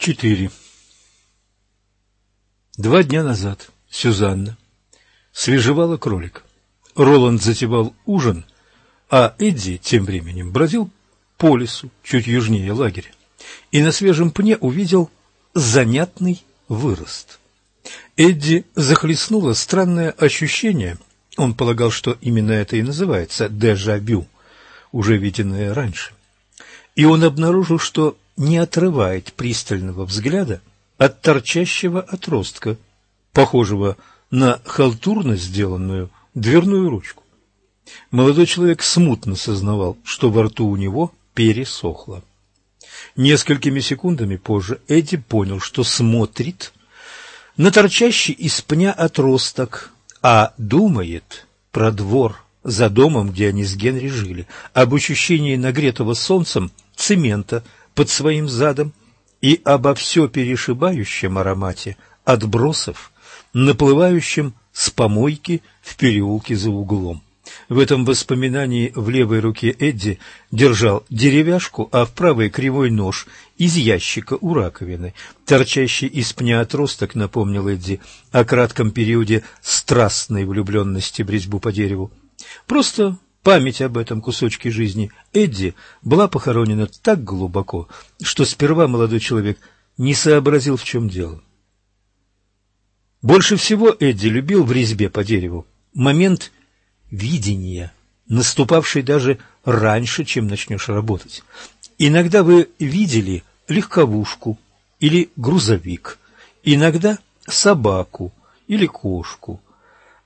4. Два дня назад Сюзанна свежевала кролик. Роланд затевал ужин, а Эдди тем временем бродил по лесу, чуть южнее лагеря, и на свежем пне увидел занятный вырост. Эдди захлестнуло странное ощущение, он полагал, что именно это и называется дежавю, уже виденное раньше. И он обнаружил, что не отрывает пристального взгляда от торчащего отростка, похожего на халтурно сделанную дверную ручку. Молодой человек смутно сознавал, что во рту у него пересохло. Несколькими секундами позже Эдди понял, что смотрит на торчащий из пня отросток, а думает про двор за домом, где они с Генри жили, об ощущении нагретого солнцем цемента – под своим задом и обо все перешибающем аромате отбросов, наплывающем с помойки в переулке за углом. В этом воспоминании в левой руке Эдди держал деревяшку, а в правой кривой нож из ящика у раковины. Торчащий из пня отросток напомнил Эдди о кратком периоде страстной влюбленности в резьбу по дереву. Просто Память об этом кусочке жизни Эдди была похоронена так глубоко, что сперва молодой человек не сообразил, в чем дело. Больше всего Эдди любил в резьбе по дереву момент видения, наступавший даже раньше, чем начнешь работать. Иногда вы видели легковушку или грузовик, иногда собаку или кошку.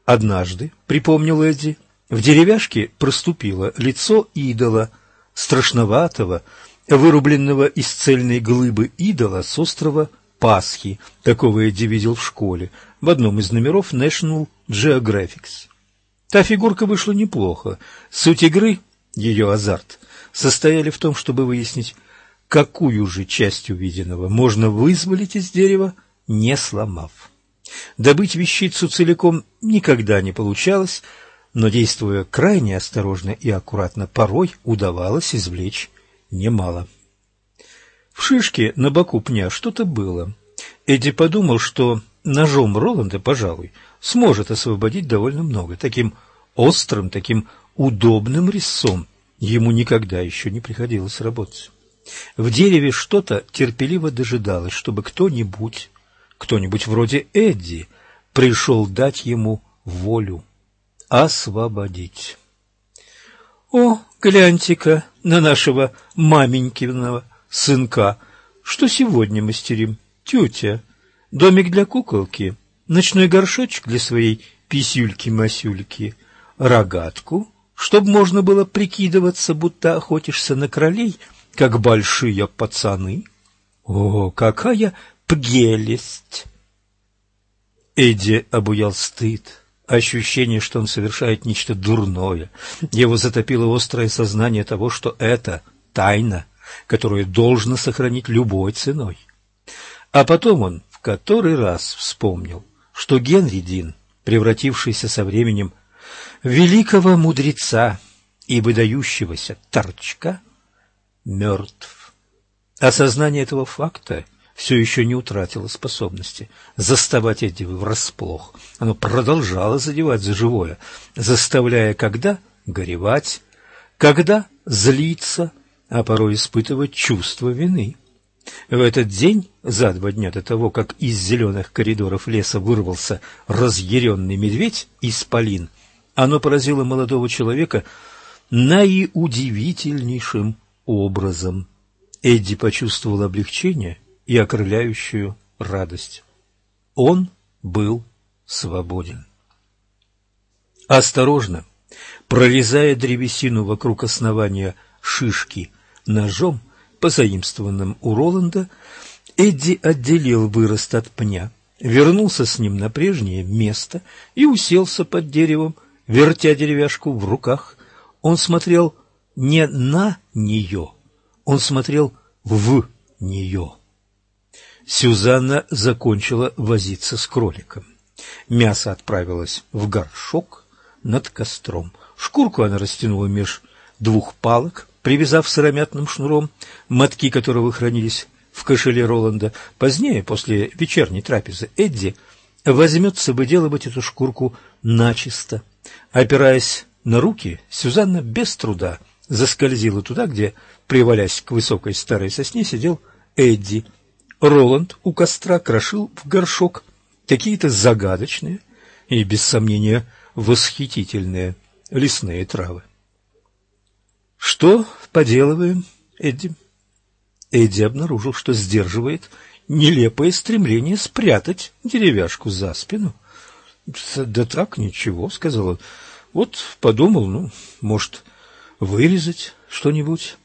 Однажды, припомнил Эдди, в деревяшке проступило лицо идола, страшноватого, вырубленного из цельной глыбы идола с острова Пасхи. Такого Эдди видел в школе, в одном из номеров National Geographic. Та фигурка вышла неплохо. Суть игры, ее азарт, состояли в том, чтобы выяснить, какую же часть увиденного можно вызволить из дерева, не сломав. Добыть вещицу целиком никогда не получалось, но, действуя крайне осторожно и аккуратно, порой удавалось извлечь немало. В шишке на боку пня что-то было. Эдди подумал, что ножом Роланда, пожалуй, сможет освободить довольно много. Таким острым, таким удобным резцом ему никогда еще не приходилось работать. В дереве что-то терпеливо дожидалось, чтобы кто-нибудь, кто-нибудь вроде Эдди, пришел дать ему волю освободить. О, гляньте-ка на нашего маменькиного сынка. Что сегодня мастерим? Тетя, домик для куколки, ночной горшочек для своей писюльки-масюльки, рогатку, чтоб можно было прикидываться, будто охотишься на кролей, как большие пацаны. О, какая пгелесть! Эдди обуял стыд ощущение, что он совершает нечто дурное. Его затопило острое сознание того, что это тайна, которую должно сохранить любой ценой. А потом он в который раз вспомнил, что Генри Дин, превратившийся со временем в великого мудреца и выдающегося торчка, мертв. Осознание этого факта все еще не утратило способности заставать эти врасплох. Оно продолжало задевать за живое, заставляя когда горевать, когда злиться, а порой испытывать чувство вины. В этот день, за два дня до того, как из зеленых коридоров леса вырвался разъяренный медведь из полин, оно поразило молодого человека наиудивительнейшим образом. Эдди почувствовал облегчение и окрыляющую радость. Он был свободен. Осторожно, прорезая древесину вокруг основания шишки ножом, позаимствованным у Роланда, Эдди отделил вырост от пня, вернулся с ним на прежнее место и уселся под деревом, вертя деревяшку в руках. Он смотрел не на нее, он смотрел в нее. Сюзанна закончила возиться с кроликом. Мясо отправилось в горшок над костром. Шкурку она растянула меж двух палок, привязав сыромятным шнуром, мотки которого хранились в кошеле Роланда. Позднее, после вечерней трапезы, Эдди возьмется выделывать эту шкурку начисто. Опираясь на руки, Сюзанна без труда заскользила туда, где, привалясь к высокой старой сосне, сидел Эдди. Роланд у костра крошил в горшок какие-то загадочные и, без сомнения, восхитительные лесные травы. «Что поделываем, Эдди?» Эдди обнаружил, что сдерживает нелепое стремление спрятать деревяшку за спину. «Да так, ничего», — сказал он. «Вот подумал, ну, может, вырезать что-нибудь?»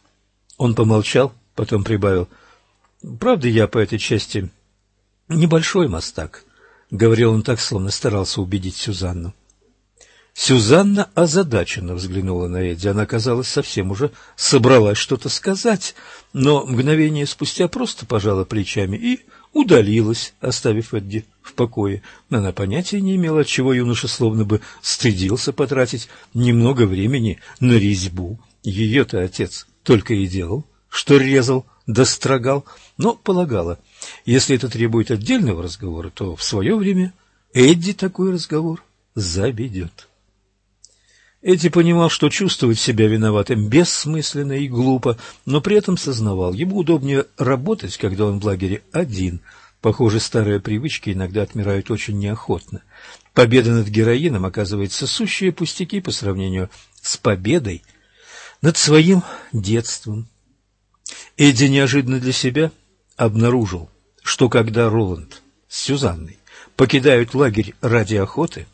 Он помолчал, потом прибавил. «Правда, я по этой части небольшой мастак», — говорил он так, словно старался убедить Сюзанну. Сюзанна озадаченно взглянула на Эдди. Она, казалось, совсем уже собралась что-то сказать, но мгновение спустя просто пожала плечами и удалилась, оставив Эдди в покое. Она понятия не имела, отчего юноша словно бы стыдился потратить немного времени на резьбу. Ее-то отец только и делал, что резал, дострогал, но полагала, если это требует отдельного разговора, то в свое время Эдди такой разговор заведет. Эдди понимал, что чувствовать себя виноватым бессмысленно и глупо, но при этом сознавал, ему удобнее работать, когда он в лагере один. Похоже, старые привычки иногда отмирают очень неохотно. Победа над героином оказывается сущие пустяки по сравнению с победой над своим детством. Эдди неожиданно для себя обнаружил, что когда Роланд с Сюзанной покидают лагерь ради охоты,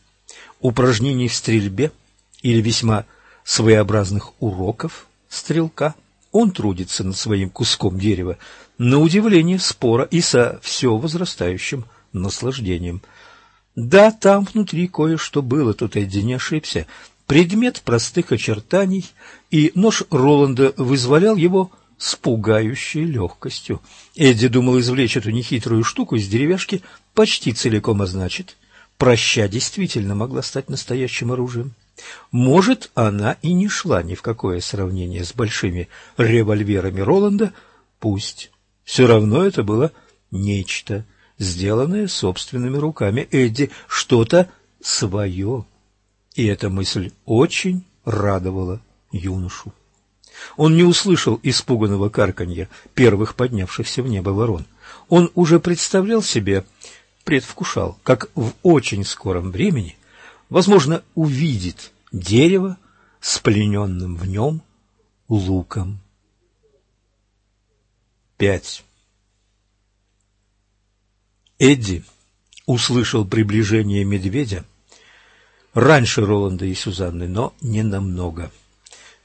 упражнений в стрельбе – или весьма своеобразных уроков стрелка, он трудится над своим куском дерева, на удивление спора и со все возрастающим наслаждением. Да, там внутри кое-что было, тут Эдди не ошибся. Предмет простых очертаний, и нож Роланда вызволял его с пугающей легкостью. Эдди думал извлечь эту нехитрую штуку из деревяшки почти целиком, а значит, проща действительно могла стать настоящим оружием. Может, она и не шла ни в какое сравнение с большими револьверами Роланда, пусть. Все равно это было нечто, сделанное собственными руками Эдди, что-то свое. И эта мысль очень радовала юношу. Он не услышал испуганного карканья первых поднявшихся в небо ворон. Он уже представлял себе, предвкушал, как в очень скором времени возможно, увидит дерево с плененным в нем луком. Пять. Эдди услышал приближение медведя раньше Роланда и Сюзанны, но не намного.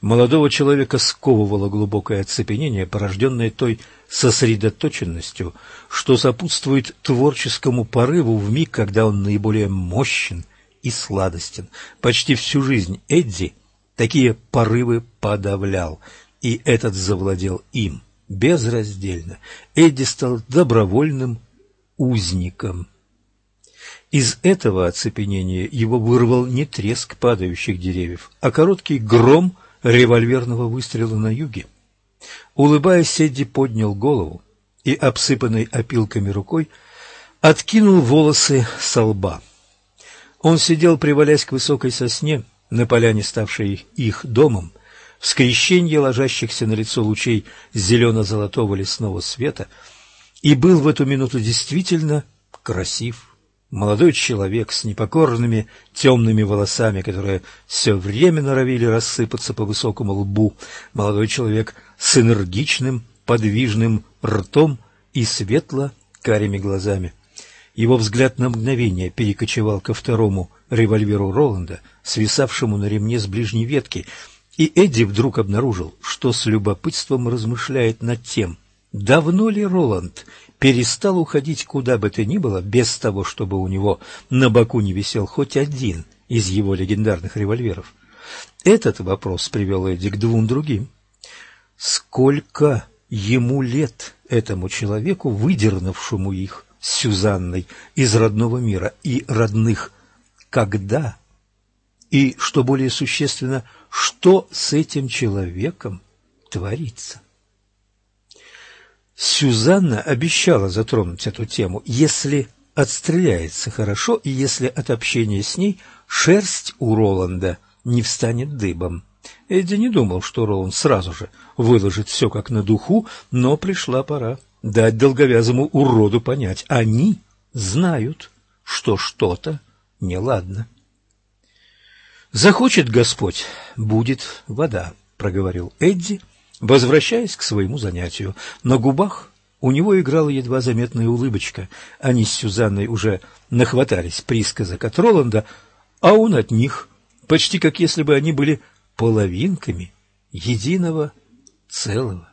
Молодого человека сковывало глубокое оцепенение, порожденное той сосредоточенностью, что сопутствует творческому порыву в миг, когда он наиболее мощен и сладостен. Почти всю жизнь Эдди такие порывы подавлял, и этот завладел им безраздельно. Эдди стал добровольным узником. Из этого оцепенения его вырвал не треск падающих деревьев, а короткий гром револьверного выстрела на юге. Улыбаясь, Эдди поднял голову и, обсыпанной опилками рукой, откинул волосы со лба. Он сидел, привалясь к высокой сосне, на поляне, ставшей их домом, в скрещении ложащихся на лицо лучей зелено-золотого лесного света, и был в эту минуту действительно красив. Молодой человек с непокорными темными волосами, которые все время норовили рассыпаться по высокому лбу, молодой человек с энергичным, подвижным ртом и светло-карими глазами. Его взгляд на мгновение перекочевал ко второму револьверу Роланда, свисавшему на ремне с ближней ветки, и Эдди вдруг обнаружил, что с любопытством размышляет над тем, давно ли Роланд перестал уходить куда бы то ни было, без того, чтобы у него на боку не висел хоть один из его легендарных револьверов. Этот вопрос привел Эдди к двум другим. Сколько ему лет этому человеку, выдернувшему их с Сюзанной из родного мира и родных когда и, что более существенно, что с этим человеком творится. Сюзанна обещала затронуть эту тему, если отстреляется хорошо и если от общения с ней шерсть у Роланда не встанет дыбом. Эдди не думал, что Роланд сразу же выложит все как на духу, но пришла пора дать долговязому уроду понять. Они знают, что что-то неладно. «Захочет Господь, будет вода», — проговорил Эдди, возвращаясь к своему занятию. На губах у него играла едва заметная улыбочка. Они с Сюзанной уже нахватались присказок от Роланда, а он от них, почти как если бы они были половинками единого целого.